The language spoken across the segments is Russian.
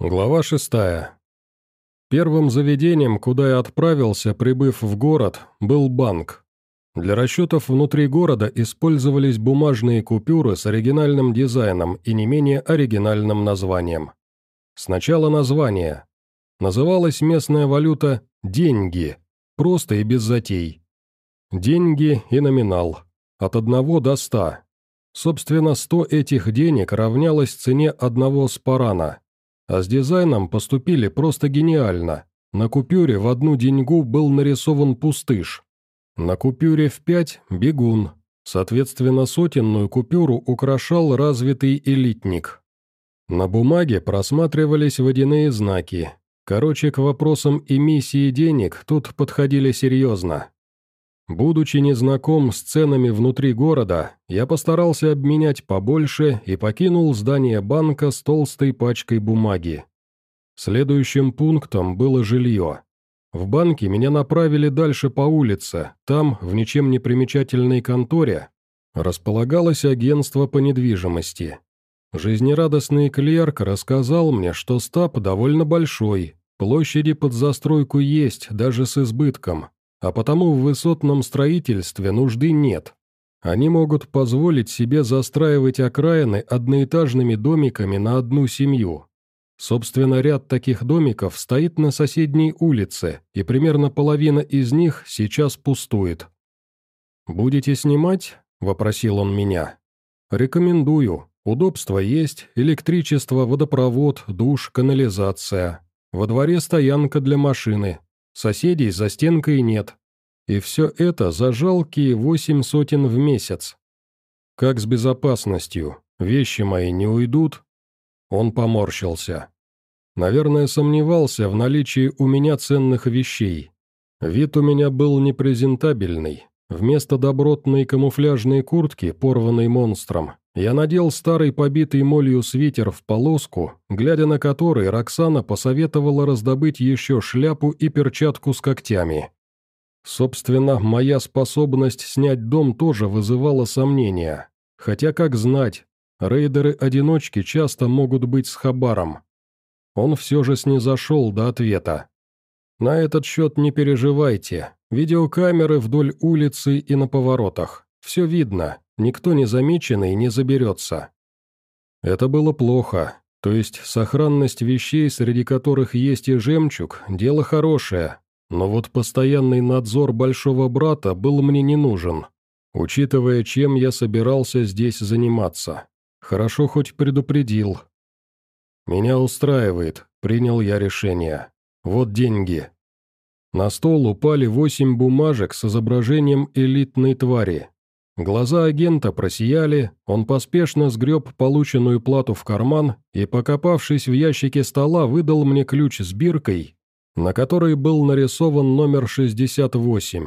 Глава шестая. Первым заведением, куда я отправился, прибыв в город, был банк. Для расчетов внутри города использовались бумажные купюры с оригинальным дизайном и не менее оригинальным названием. Сначала название. Называлась местная валюта «деньги», просто и без затей. Деньги и номинал. От одного до ста. Собственно, сто этих денег равнялось цене одного спарана. А с дизайном поступили просто гениально. На купюре в одну деньгу был нарисован пустыш. На купюре в пять – бегун. Соответственно, сотенную купюру украшал развитый элитник. На бумаге просматривались водяные знаки. Короче, к вопросам эмиссии денег тут подходили серьезно. Будучи незнаком с ценами внутри города, я постарался обменять побольше и покинул здание банка с толстой пачкой бумаги. Следующим пунктом было жилье. В банке меня направили дальше по улице, там, в ничем не примечательной конторе, располагалось агентство по недвижимости. Жизнерадостный клерк рассказал мне, что стаб довольно большой, площади под застройку есть, даже с избытком, а потому в высотном строительстве нужды нет. Они могут позволить себе застраивать окраины одноэтажными домиками на одну семью. Собственно, ряд таких домиков стоит на соседней улице, и примерно половина из них сейчас пустует. «Будете снимать?» – вопросил он меня. «Рекомендую. Удобства есть, электричество, водопровод, душ, канализация. Во дворе стоянка для машины, соседей за стенкой нет. И все это за жалкие восемь сотен в месяц. Как с безопасностью? Вещи мои не уйдут? Он поморщился. Наверное, сомневался в наличии у меня ценных вещей. Вид у меня был непрезентабельный. Вместо добротной камуфляжной куртки, порванной монстром, я надел старый побитый молью свитер в полоску, глядя на который Роксана посоветовала раздобыть еще шляпу и перчатку с когтями. Собственно, моя способность снять дом тоже вызывала сомнения. Хотя, как знать, рейдеры-одиночки часто могут быть с хабаром. Он все же снизошел до ответа. На этот счет не переживайте. Видеокамеры вдоль улицы и на поворотах. Все видно. Никто незамеченный не заберется. Это было плохо. То есть сохранность вещей, среди которых есть и жемчуг, дело хорошее. Но вот постоянный надзор большого брата был мне не нужен, учитывая, чем я собирался здесь заниматься. Хорошо хоть предупредил. Меня устраивает, принял я решение. Вот деньги. На стол упали восемь бумажек с изображением элитной твари. Глаза агента просияли, он поспешно сгреб полученную плату в карман и, покопавшись в ящике стола, выдал мне ключ с биркой, на которой был нарисован номер 68.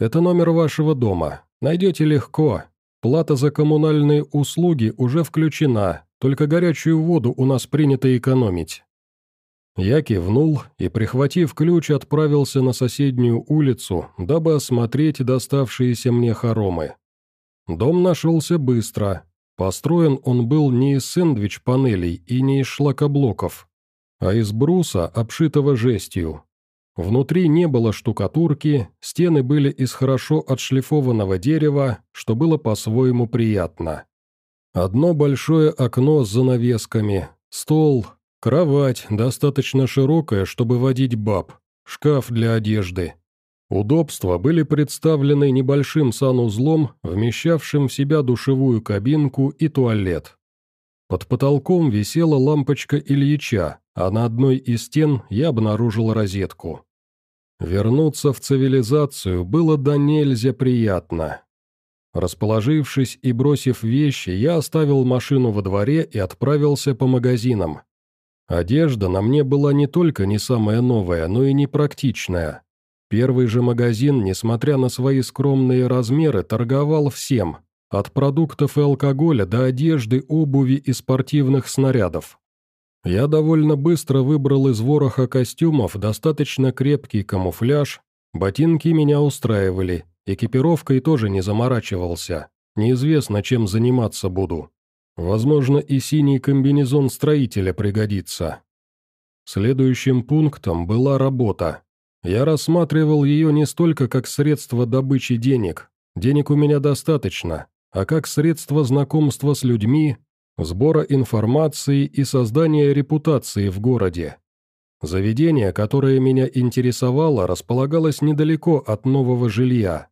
«Это номер вашего дома. Найдете легко. Плата за коммунальные услуги уже включена, только горячую воду у нас принято экономить». Я кивнул и, прихватив ключ, отправился на соседнюю улицу, дабы осмотреть доставшиеся мне хоромы. Дом нашелся быстро. Построен он был не из сэндвич-панелей и не из шлакоблоков, а из бруса, обшитого жестью. Внутри не было штукатурки, стены были из хорошо отшлифованного дерева, что было по-своему приятно. Одно большое окно с занавесками, стол, Кровать, достаточно широкая, чтобы водить баб, шкаф для одежды. Удобства были представлены небольшим санузлом, вмещавшим в себя душевую кабинку и туалет. Под потолком висела лампочка Ильича, а на одной из стен я обнаружил розетку. Вернуться в цивилизацию было до нельзя приятно. Расположившись и бросив вещи, я оставил машину во дворе и отправился по магазинам, Одежда на мне была не только не самая новая, но и непрактичная. Первый же магазин, несмотря на свои скромные размеры, торговал всем, от продуктов и алкоголя до одежды, обуви и спортивных снарядов. Я довольно быстро выбрал из вороха костюмов достаточно крепкий камуфляж, ботинки меня устраивали, экипировкой тоже не заморачивался, неизвестно, чем заниматься буду. Возможно, и синий комбинезон строителя пригодится. Следующим пунктом была работа. Я рассматривал ее не столько как средство добычи денег, денег у меня достаточно, а как средство знакомства с людьми, сбора информации и создания репутации в городе. Заведение, которое меня интересовало, располагалось недалеко от нового жилья.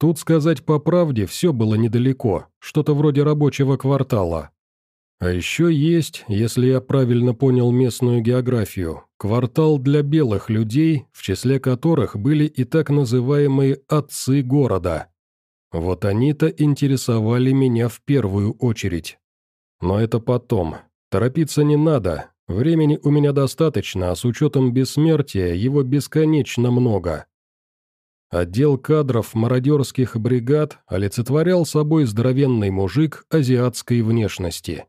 Тут, сказать по правде, все было недалеко, что-то вроде рабочего квартала. А еще есть, если я правильно понял местную географию, квартал для белых людей, в числе которых были и так называемые «отцы города». Вот они-то интересовали меня в первую очередь. Но это потом. Торопиться не надо. Времени у меня достаточно, а с учетом бессмертия его бесконечно много. Отдел кадров мародерских бригад олицетворял собой здоровенный мужик азиатской внешности.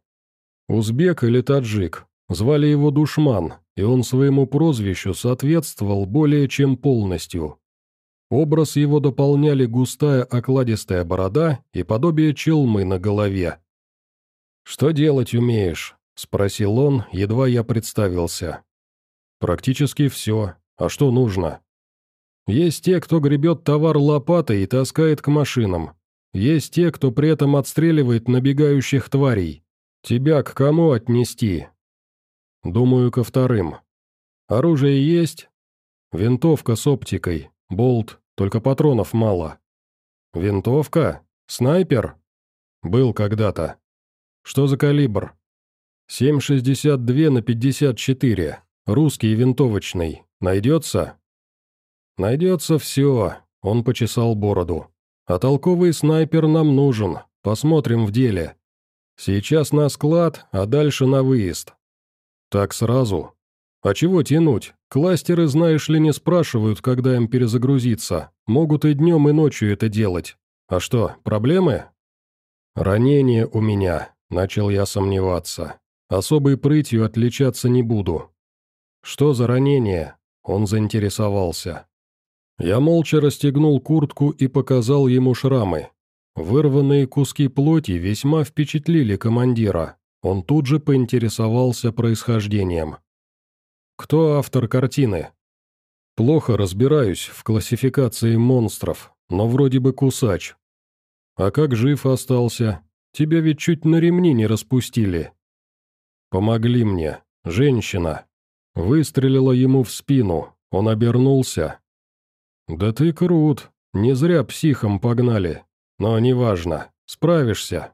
Узбек или таджик. Звали его Душман, и он своему прозвищу соответствовал более чем полностью. Образ его дополняли густая окладистая борода и подобие челмы на голове. «Что делать умеешь?» – спросил он, едва я представился. «Практически все. А что нужно?» «Есть те, кто гребет товар лопатой и таскает к машинам. Есть те, кто при этом отстреливает набегающих тварей. «Тебя к кому отнести?» «Думаю, ко вторым. Оружие есть?» «Винтовка с оптикой, болт, только патронов мало». «Винтовка? Снайпер?» «Был когда-то». «Что за калибр?» «7,62 на 54. Русский винтовочный. Найдется?» «Найдется все», — он почесал бороду. «А толковый снайпер нам нужен. Посмотрим в деле. Сейчас на склад, а дальше на выезд. Так сразу. А чего тянуть? Кластеры, знаешь ли, не спрашивают, когда им перезагрузиться. Могут и днем, и ночью это делать. А что, проблемы? Ранение у меня, начал я сомневаться. Особой прытью отличаться не буду. Что за ранение? Он заинтересовался. Я молча расстегнул куртку и показал ему шрамы. Вырванные куски плоти весьма впечатлили командира. Он тут же поинтересовался происхождением. «Кто автор картины?» «Плохо разбираюсь в классификации монстров, но вроде бы кусач. А как жив остался? Тебя ведь чуть на ремни не распустили». «Помогли мне. Женщина». Выстрелила ему в спину. Он обернулся. «Да ты крут. Не зря психом погнали. Но неважно, справишься.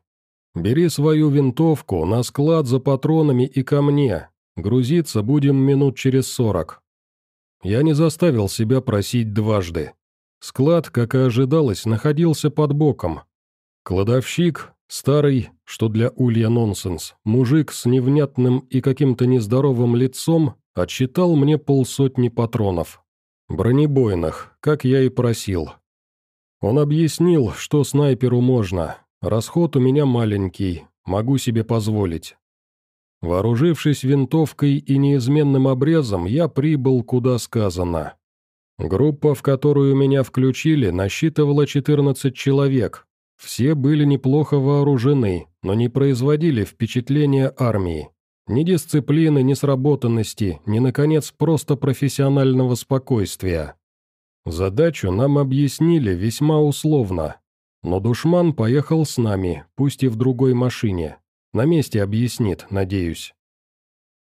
Бери свою винтовку на склад за патронами и ко мне. Грузиться будем минут через сорок. Я не заставил себя просить дважды. Склад, как и ожидалось, находился под боком. Кладовщик, старый, что для улья нонсенс, мужик с невнятным и каким-то нездоровым лицом, отсчитал мне полсотни патронов. Бронебойных, как я и просил. Он объяснил, что снайперу можно. Расход у меня маленький, могу себе позволить. Вооружившись винтовкой и неизменным обрезом, я прибыл, куда сказано. Группа, в которую меня включили, насчитывала 14 человек. Все были неплохо вооружены, но не производили впечатления армии. Ни дисциплины, ни сработанности, ни, наконец, просто профессионального спокойствия. Задачу нам объяснили весьма условно, но душман поехал с нами, пусть и в другой машине. На месте объяснит, надеюсь.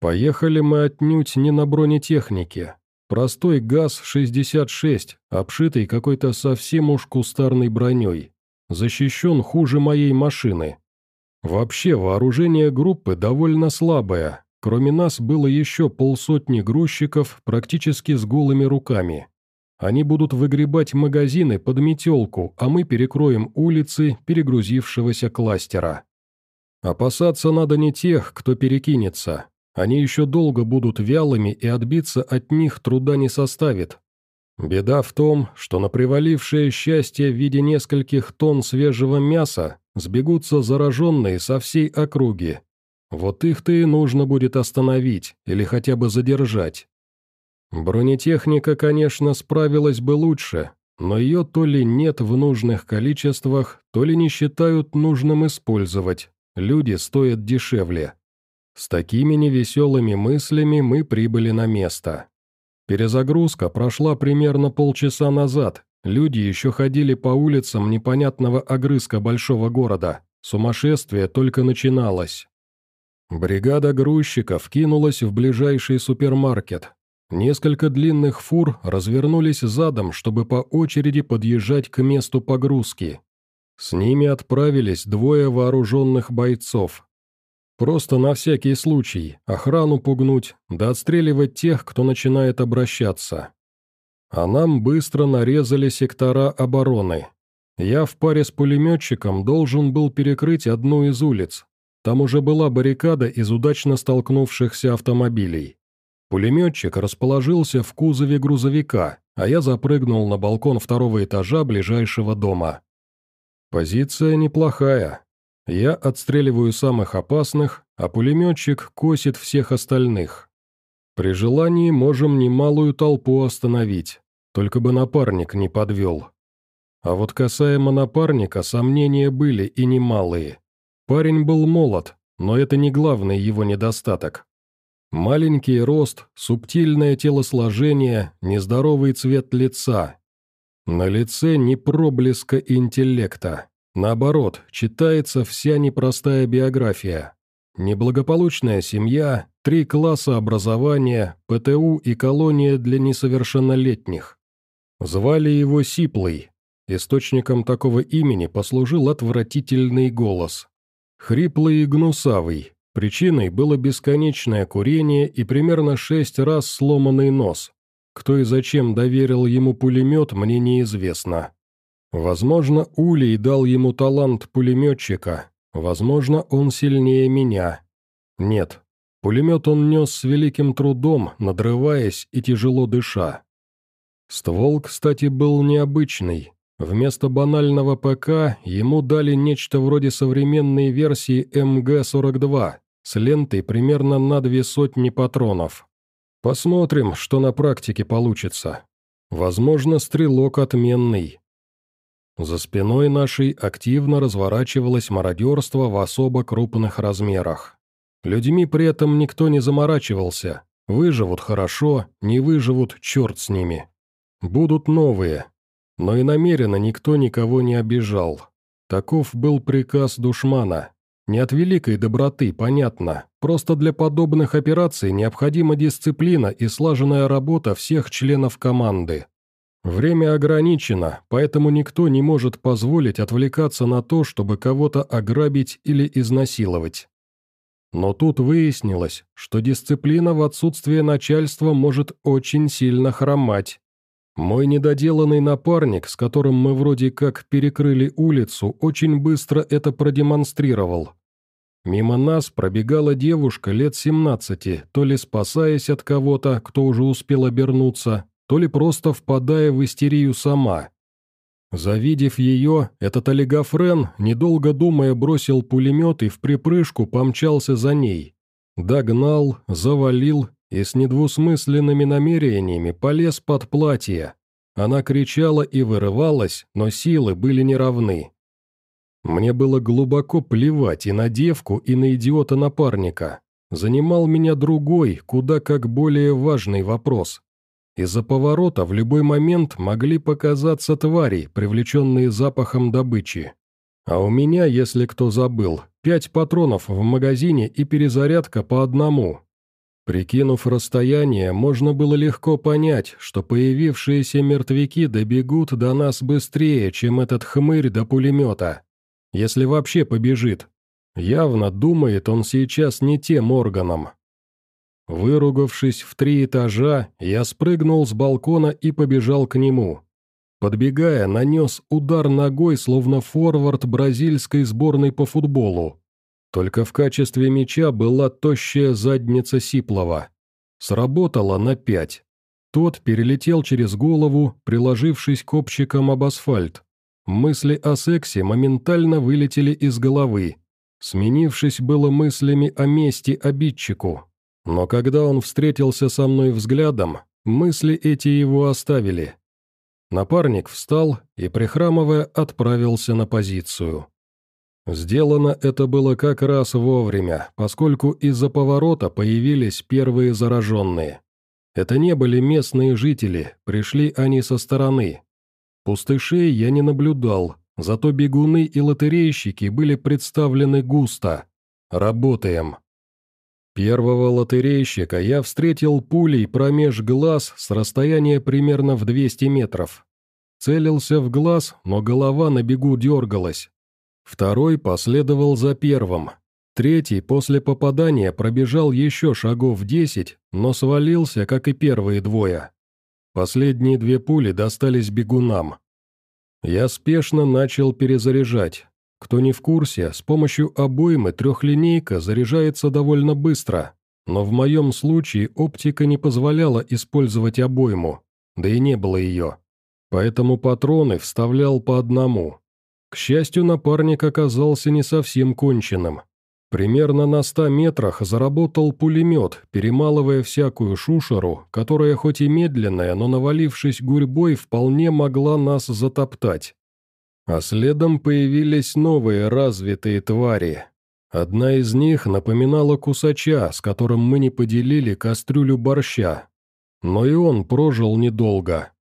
Поехали мы отнюдь не на бронетехнике. Простой ГАЗ-66, обшитый какой-то совсем уж кустарной броней. Защищен хуже моей машины. Вообще, вооружение группы довольно слабое. Кроме нас было еще полсотни грузчиков практически с голыми руками. Они будут выгребать магазины под метелку, а мы перекроем улицы перегрузившегося кластера. Опасаться надо не тех, кто перекинется. Они еще долго будут вялыми, и отбиться от них труда не составит. Беда в том, что на привалившее счастье в виде нескольких тонн свежего мяса сбегутся зараженные со всей округи. Вот их-то и нужно будет остановить или хотя бы задержать. Бронетехника, конечно, справилась бы лучше, но ее то ли нет в нужных количествах, то ли не считают нужным использовать. Люди стоят дешевле. С такими невеселыми мыслями мы прибыли на место. Перезагрузка прошла примерно полчаса назад, люди еще ходили по улицам непонятного огрызка большого города, сумасшествие только начиналось. Бригада грузчиков кинулась в ближайший супермаркет. Несколько длинных фур развернулись задом, чтобы по очереди подъезжать к месту погрузки. С ними отправились двое вооруженных бойцов. Просто на всякий случай, охрану пугнуть, да отстреливать тех, кто начинает обращаться. А нам быстро нарезали сектора обороны. Я в паре с пулеметчиком должен был перекрыть одну из улиц, там уже была баррикада из удачно столкнувшихся автомобилей. Пулеметчик расположился в кузове грузовика, а я запрыгнул на балкон второго этажа ближайшего дома. Позиция неплохая. Я отстреливаю самых опасных, а пулеметчик косит всех остальных. При желании можем немалую толпу остановить, только бы напарник не подвел. А вот касаемо напарника сомнения были и немалые. Парень был молод, но это не главный его недостаток. Маленький рост, субтильное телосложение, нездоровый цвет лица. На лице не проблеска интеллекта. Наоборот, читается вся непростая биография. Неблагополучная семья, три класса образования, ПТУ и колония для несовершеннолетних. Звали его Сиплый. Источником такого имени послужил отвратительный голос. Хриплый и гнусавый. Причиной было бесконечное курение и примерно шесть раз сломанный нос. Кто и зачем доверил ему пулемет, мне неизвестно. Возможно, Улей дал ему талант пулеметчика. Возможно, он сильнее меня. Нет, пулемет он нес с великим трудом, надрываясь и тяжело дыша. Ствол, кстати, был необычный, Вместо банального ПК ему дали нечто вроде современной версии МГ-42 с лентой примерно на две сотни патронов. Посмотрим, что на практике получится. Возможно, стрелок отменный. За спиной нашей активно разворачивалось мародерство в особо крупных размерах. Людьми при этом никто не заморачивался. Выживут хорошо, не выживут, черт с ними. Будут новые, но и намеренно никто никого не обижал. Таков был приказ душмана. Не от великой доброты, понятно. Просто для подобных операций необходима дисциплина и слаженная работа всех членов команды. Время ограничено, поэтому никто не может позволить отвлекаться на то, чтобы кого-то ограбить или изнасиловать. Но тут выяснилось, что дисциплина в отсутствие начальства может очень сильно хромать. Мой недоделанный напарник, с которым мы вроде как перекрыли улицу, очень быстро это продемонстрировал. Мимо нас пробегала девушка лет 17, то ли спасаясь от кого-то, кто уже успел обернуться, то ли просто впадая в истерию сама. Завидев ее, этот олигофрен, недолго думая, бросил пулемет и в припрыжку помчался за ней. Догнал, завалил и с недвусмысленными намерениями полез под платье. Она кричала и вырывалась, но силы были неравны. Мне было глубоко плевать и на девку, и на идиота-напарника. Занимал меня другой, куда как более важный вопрос. Из-за поворота в любой момент могли показаться твари, привлеченные запахом добычи. А у меня, если кто забыл, пять патронов в магазине и перезарядка по одному. Прикинув расстояние, можно было легко понять, что появившиеся мертвяки добегут до нас быстрее, чем этот хмырь до пулемета. Если вообще побежит. Явно думает он сейчас не тем органом. Выругавшись в три этажа, я спрыгнул с балкона и побежал к нему. Подбегая, нанес удар ногой, словно форвард бразильской сборной по футболу. Только в качестве меча была тощая задница Сиплова. Сработала на пять. Тот перелетел через голову, приложившись копчиком об асфальт. Мысли о сексе моментально вылетели из головы, сменившись было мыслями о мести обидчику. Но когда он встретился со мной взглядом, мысли эти его оставили. Напарник встал и, прихрамывая, отправился на позицию. Сделано это было как раз вовремя, поскольку из-за поворота появились первые зараженные. Это не были местные жители, пришли они со стороны. Пустышей я не наблюдал, зато бегуны и лотерейщики были представлены густо. Работаем. Первого лотерейщика я встретил пулей промеж глаз с расстояния примерно в 200 метров. Целился в глаз, но голова на бегу дергалась. Второй последовал за первым. Третий после попадания пробежал еще шагов 10, но свалился, как и первые двое. Последние две пули достались бегунам. Я спешно начал перезаряжать. Кто не в курсе, с помощью обоймы трехлинейка заряжается довольно быстро, но в моем случае оптика не позволяла использовать обойму, да и не было ее. Поэтому патроны вставлял по одному. К счастью, напарник оказался не совсем конченным. Примерно на ста метрах заработал пулемет, перемалывая всякую шушеру, которая хоть и медленная, но навалившись гурьбой, вполне могла нас затоптать. А следом появились новые развитые твари. Одна из них напоминала кусача, с которым мы не поделили кастрюлю борща. Но и он прожил недолго.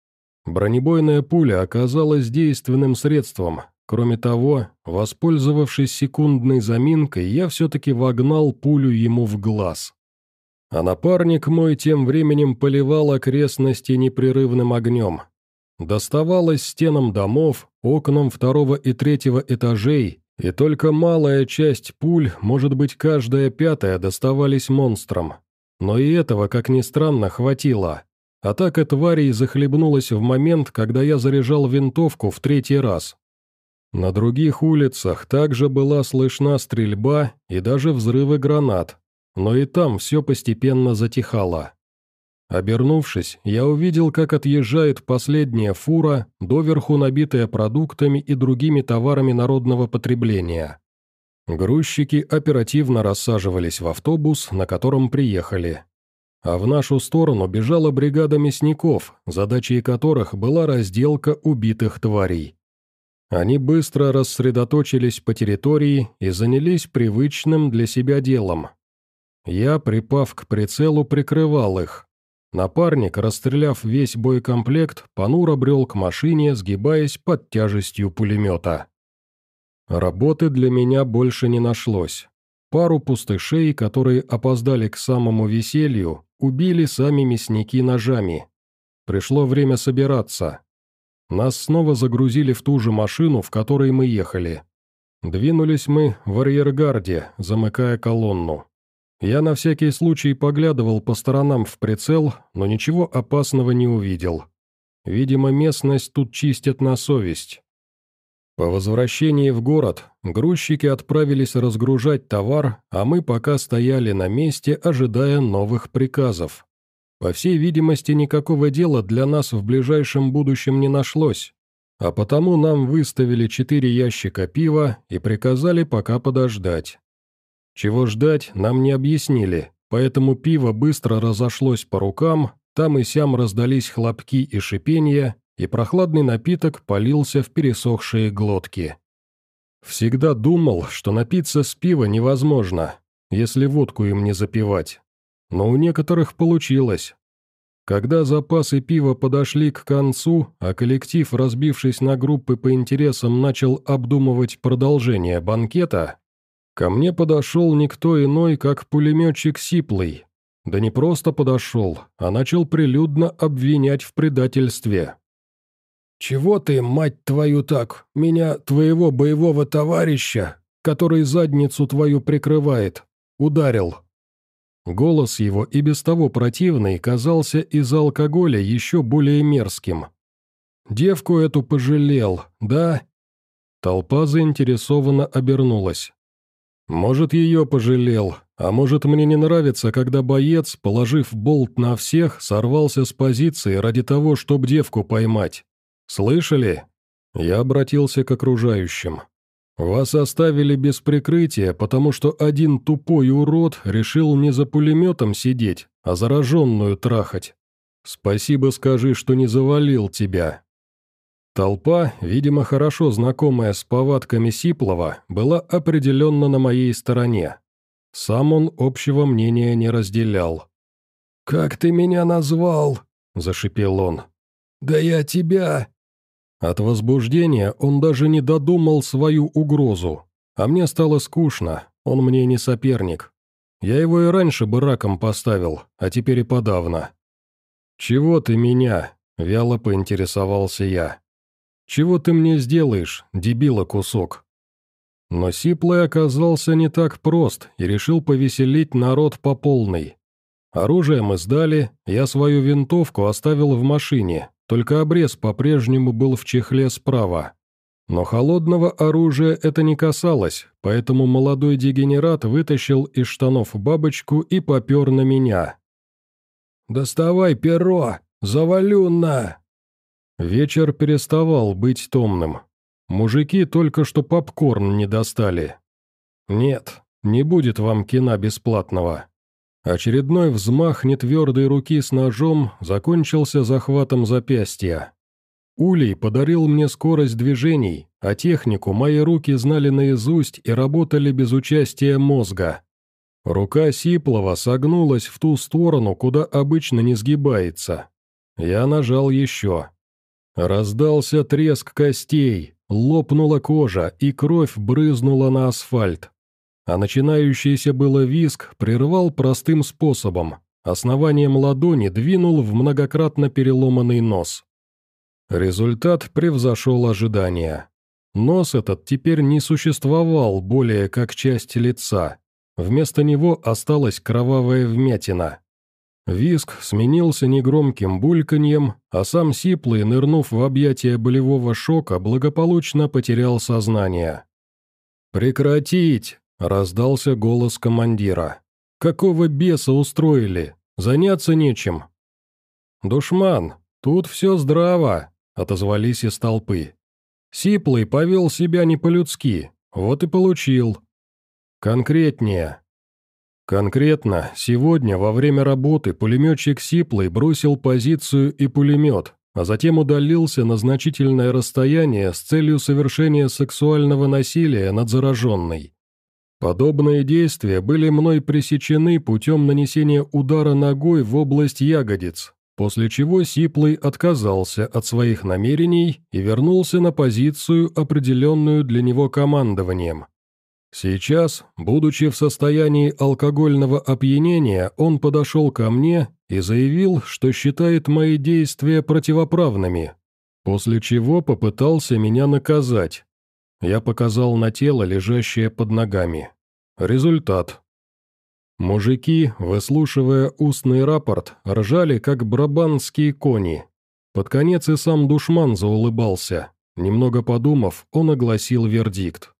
Бронебойная пуля оказалась действенным средством. Кроме того, воспользовавшись секундной заминкой, я все-таки вогнал пулю ему в глаз. А напарник мой тем временем поливал окрестности непрерывным огнем. Доставалось стенам домов, окнам второго и третьего этажей, и только малая часть пуль, может быть каждая пятая, доставались монстрам. Но и этого, как ни странно, хватило. Атака тварей захлебнулась в момент, когда я заряжал винтовку в третий раз. На других улицах также была слышна стрельба и даже взрывы гранат, но и там все постепенно затихало. Обернувшись, я увидел, как отъезжает последняя фура, доверху набитая продуктами и другими товарами народного потребления. Грузчики оперативно рассаживались в автобус, на котором приехали. А в нашу сторону бежала бригада мясников, задачей которых была разделка убитых тварей. Они быстро рассредоточились по территории и занялись привычным для себя делом. Я, припав к прицелу, прикрывал их, Напарник, расстреляв весь боекомплект, понуро брел к машине, сгибаясь под тяжестью пулемета. Работы для меня больше не нашлось. Пару пустышей, которые опоздали к самому веселью, убили сами мясники ножами. Пришло время собираться. Нас снова загрузили в ту же машину, в которой мы ехали. Двинулись мы в арьергарде, замыкая колонну. Я на всякий случай поглядывал по сторонам в прицел, но ничего опасного не увидел. Видимо, местность тут чистят на совесть. По возвращении в город грузчики отправились разгружать товар, а мы пока стояли на месте, ожидая новых приказов. По всей видимости, никакого дела для нас в ближайшем будущем не нашлось, а потому нам выставили четыре ящика пива и приказали пока подождать. Чего ждать, нам не объяснили, поэтому пиво быстро разошлось по рукам, там и сям раздались хлопки и шипения, и прохладный напиток полился в пересохшие глотки. Всегда думал, что напиться с пива невозможно, если водку им не запивать. Но у некоторых получилось. Когда запасы пива подошли к концу, а коллектив, разбившись на группы по интересам, начал обдумывать продолжение банкета, Ко мне подошел никто иной, как пулеметчик Сиплый. Да не просто подошел, а начал прилюдно обвинять в предательстве. «Чего ты, мать твою, так? Меня, твоего боевого товарища, который задницу твою прикрывает, ударил». Голос его и без того противный казался из-за алкоголя еще более мерзким. «Девку эту пожалел, да?» Толпа заинтересованно обернулась. Может, ее пожалел, а может, мне не нравится, когда боец, положив болт на всех, сорвался с позиции ради того, чтобы девку поймать. Слышали? Я обратился к окружающим. Вас оставили без прикрытия, потому что один тупой урод решил не за пулеметом сидеть, а зараженную трахать. Спасибо скажи, что не завалил тебя. Толпа, видимо, хорошо знакомая с повадками Сиплова, была определенно на моей стороне. Сам он общего мнения не разделял. «Как ты меня назвал?» – зашипел он. «Да я тебя...» От возбуждения он даже не додумал свою угрозу. А мне стало скучно, он мне не соперник. Я его и раньше бы раком поставил, а теперь и подавно. «Чего ты меня?» – вяло поинтересовался я. «Чего ты мне сделаешь, дебила кусок?» Но Сиплый оказался не так прост и решил повеселить народ по полной. Оружие мы сдали, я свою винтовку оставил в машине, только обрез по-прежнему был в чехле справа. Но холодного оружия это не касалось, поэтому молодой дегенерат вытащил из штанов бабочку и попер на меня. «Доставай перо! Завалю на!» Вечер переставал быть томным. Мужики только что попкорн не достали. Нет, не будет вам кино бесплатного. Очередной взмах нетвердой руки с ножом закончился захватом запястья. Улей подарил мне скорость движений, а технику мои руки знали наизусть и работали без участия мозга. Рука Сиплова согнулась в ту сторону, куда обычно не сгибается. Я нажал еще. Раздался треск костей, лопнула кожа, и кровь брызнула на асфальт. А начинающийся было виск прервал простым способом. Основанием ладони двинул в многократно переломанный нос. Результат превзошел ожидания. Нос этот теперь не существовал более как часть лица. Вместо него осталась кровавая вмятина. Виск сменился негромким бульканьем, а сам Сиплый, нырнув в объятия болевого шока, благополучно потерял сознание. «Прекратить!» – раздался голос командира. «Какого беса устроили? Заняться нечем?» «Душман, тут все здраво!» отозвались из толпы. Сиплый повел себя не по-людски, вот и получил. Конкретнее. Конкретно, сегодня во время работы пулеметчик Сиплый бросил позицию и пулемет, а затем удалился на значительное расстояние с целью совершения сексуального насилия над зараженной. Подобные действия были мной пресечены путем нанесения удара ногой в область ягодиц, после чего Сиплый отказался от своих намерений и вернулся на позицию, определенную для него командованием. Сейчас, будучи в состоянии алкогольного опьянения, он подошел ко мне и заявил, что считает мои действия противоправными, после чего попытался меня наказать. Я показал на тело, лежащее под ногами. Результат. Мужики, выслушивая устный рапорт, ржали, как брабанские кони. Под конец и сам душман заулыбался. Немного подумав, он огласил вердикт.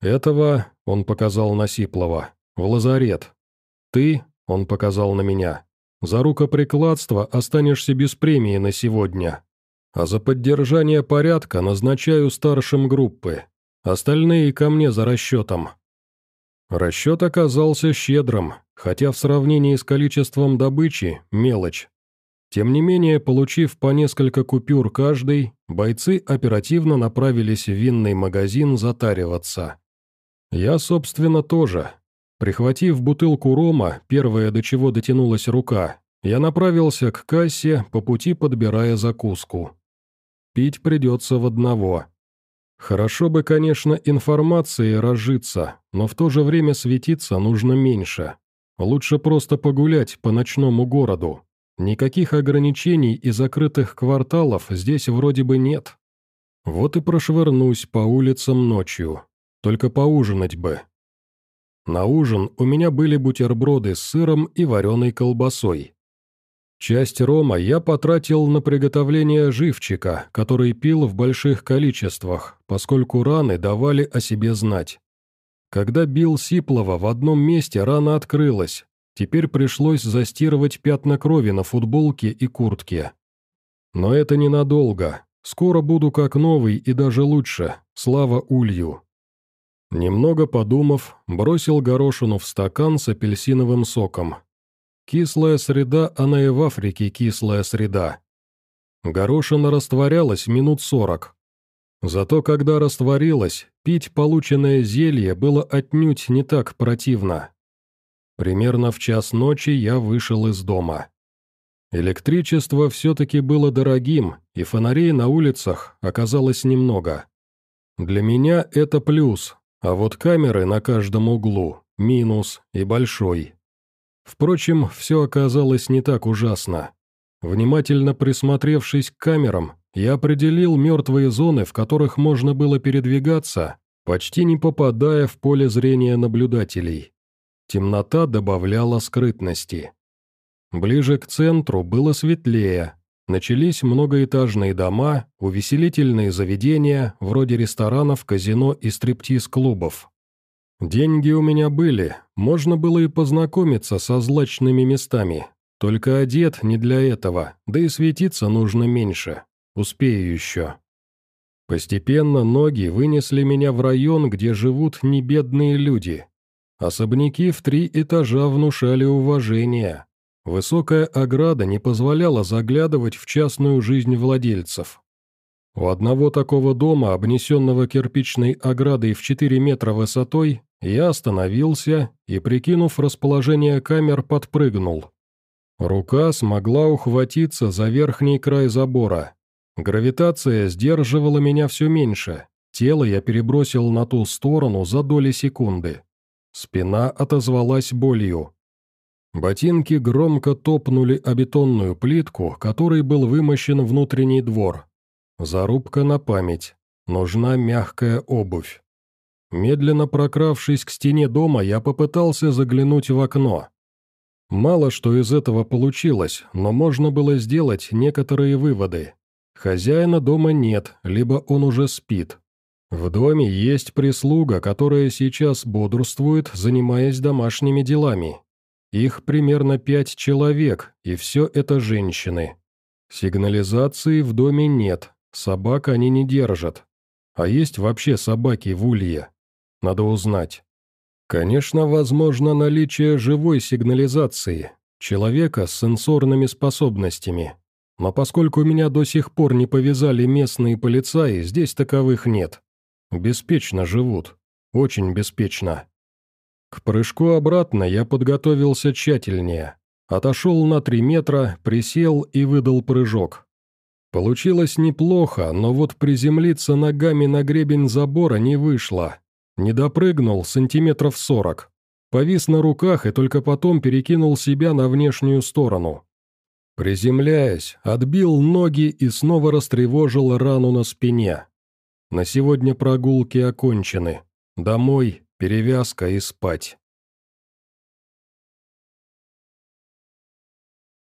«Этого», — он показал на Сиплова, — «в лазарет. Ты», — он показал на меня, — «за рукоприкладство останешься без премии на сегодня. А за поддержание порядка назначаю старшим группы. Остальные ко мне за расчетом. Расчет оказался щедрым, хотя в сравнении с количеством добычи – мелочь. Тем не менее, получив по несколько купюр каждый, бойцы оперативно направились в винный магазин затариваться. Я, собственно, тоже. Прихватив бутылку рома, первое, до чего дотянулась рука, я направился к кассе, по пути подбирая закуску. Пить придется в одного. Хорошо бы, конечно, информацией разжиться, но в то же время светиться нужно меньше. Лучше просто погулять по ночному городу. Никаких ограничений и закрытых кварталов здесь вроде бы нет. Вот и прошвырнусь по улицам ночью. Только поужинать бы. На ужин у меня были бутерброды с сыром и вареной колбасой. Часть рома я потратил на приготовление живчика, который пил в больших количествах, поскольку раны давали о себе знать. Когда бил Сиплова, в одном месте рана открылась, теперь пришлось застирывать пятна крови на футболке и куртке. Но это ненадолго, скоро буду как новый и даже лучше, слава улью. Немного подумав, бросил горошину в стакан с апельсиновым соком, Кислая среда, она и в Африке кислая среда. Горошина растворялась минут сорок. Зато когда растворилась, пить полученное зелье было отнюдь не так противно. Примерно в час ночи я вышел из дома. Электричество все-таки было дорогим, и фонарей на улицах оказалось немного. Для меня это плюс, а вот камеры на каждом углу – минус и большой. Впрочем, все оказалось не так ужасно. Внимательно присмотревшись к камерам, я определил мертвые зоны, в которых можно было передвигаться, почти не попадая в поле зрения наблюдателей. Темнота добавляла скрытности. Ближе к центру было светлее. Начались многоэтажные дома, увеселительные заведения, вроде ресторанов, казино и стриптиз-клубов. Деньги у меня были, можно было и познакомиться со злачными местами. Только одет не для этого, да и светиться нужно меньше. Успею еще. Постепенно ноги вынесли меня в район, где живут небедные люди. Особняки в три этажа внушали уважение. Высокая ограда не позволяла заглядывать в частную жизнь владельцев. У одного такого дома, обнесенного кирпичной оградой в 4 метра высотой, я остановился и, прикинув расположение камер, подпрыгнул. Рука смогла ухватиться за верхний край забора. Гравитация сдерживала меня все меньше. Тело я перебросил на ту сторону за доли секунды. Спина отозвалась болью. Ботинки громко топнули о бетонную плитку, которой был вымощен внутренний двор. Зарубка на память. Нужна мягкая обувь. Медленно прокравшись к стене дома, я попытался заглянуть в окно. Мало что из этого получилось, но можно было сделать некоторые выводы. Хозяина дома нет, либо он уже спит. В доме есть прислуга, которая сейчас бодрствует, занимаясь домашними делами. Их примерно пять человек, и все это женщины. Сигнализации в доме нет, собак они не держат. А есть вообще собаки в улье? Надо узнать. Конечно, возможно наличие живой сигнализации, человека с сенсорными способностями. Но поскольку меня до сих пор не повязали местные полицаи, здесь таковых нет. Беспечно живут. Очень беспечно. К прыжку обратно я подготовился тщательнее. Отошел на три метра, присел и выдал прыжок. Получилось неплохо, но вот приземлиться ногами на гребень забора не вышло. Не допрыгнул сантиметров сорок. Повис на руках и только потом перекинул себя на внешнюю сторону. Приземляясь, отбил ноги и снова растревожил рану на спине. На сегодня прогулки окончены. Домой, перевязка и спать.